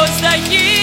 depois daqui.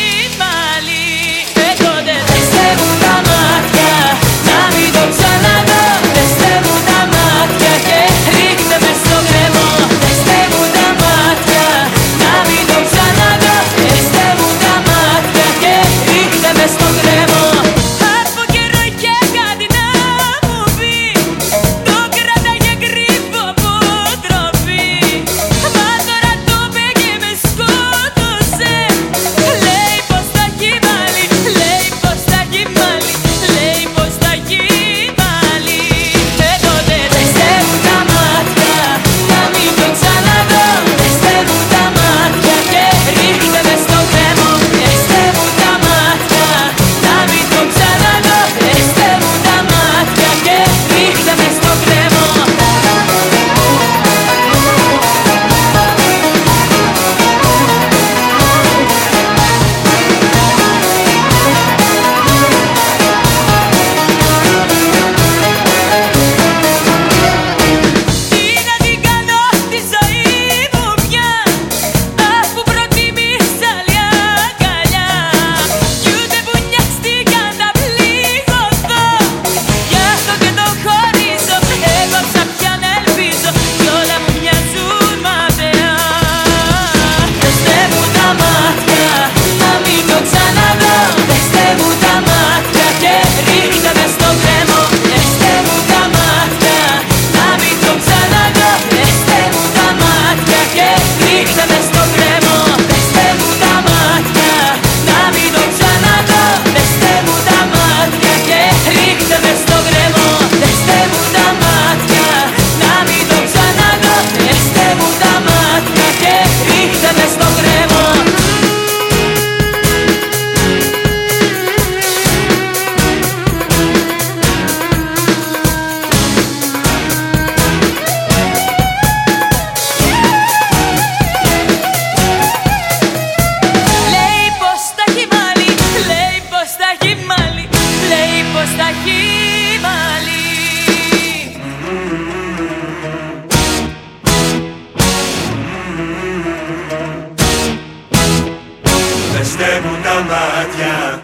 στέλνουν τα μάτια.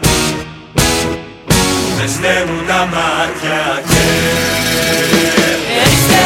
Με στέλνουν τα μάτια. Και